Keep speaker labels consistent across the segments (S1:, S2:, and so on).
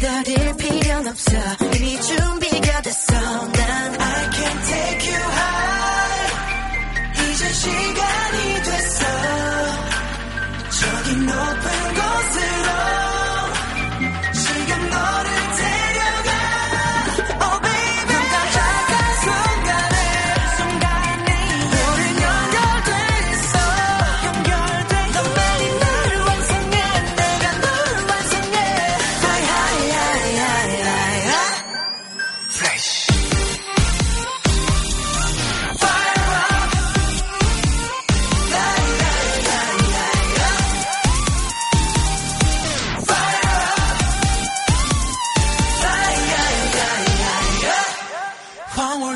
S1: 기다릴 필요는 없어. 이미 준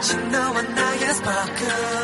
S1: 스친 너와 나의 sparkle